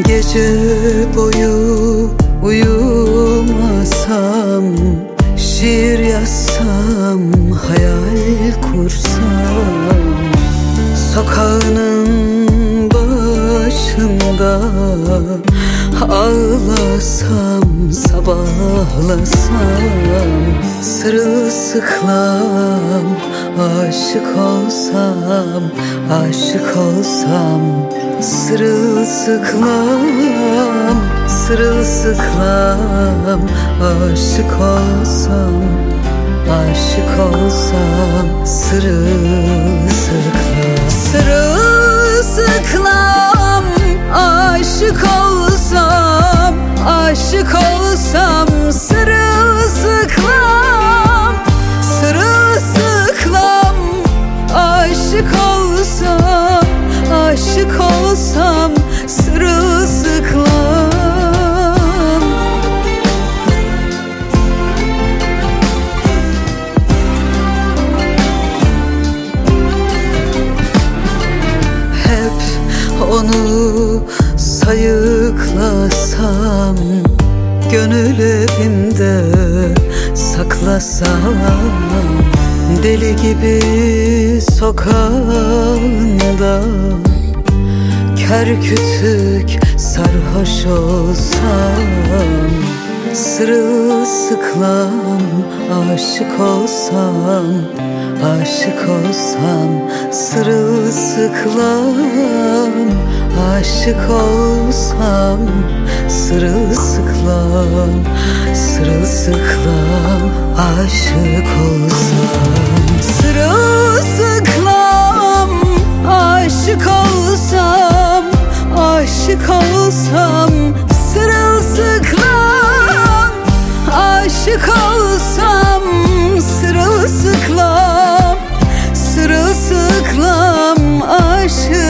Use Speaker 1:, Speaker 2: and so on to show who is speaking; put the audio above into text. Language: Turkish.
Speaker 1: Gece boyu uyumasam Şiir yazsam, hayal kursam Sokağının başında Ağlasam, sabahlasam Sırılsıklam, aşık olsam Aşık olsam Sırılsıklam, sırılsıklam Aşık olsam, aşık olsam Sırılsıklam Sırılsıklam, Gönül evinde saklasam Deli gibi sokağında Kör kütük sarhoş olsam Sırılsıklam aşık olsam Aşık olsam sırılsıklam Aşık olsam sırılsıklam Sırılsıklam aşık olsam. Sırılsıklam aşık olsam Aşık olsam. Sırılsıklam Aşık olsam. Sırılsıklam Sırılsıklam aşık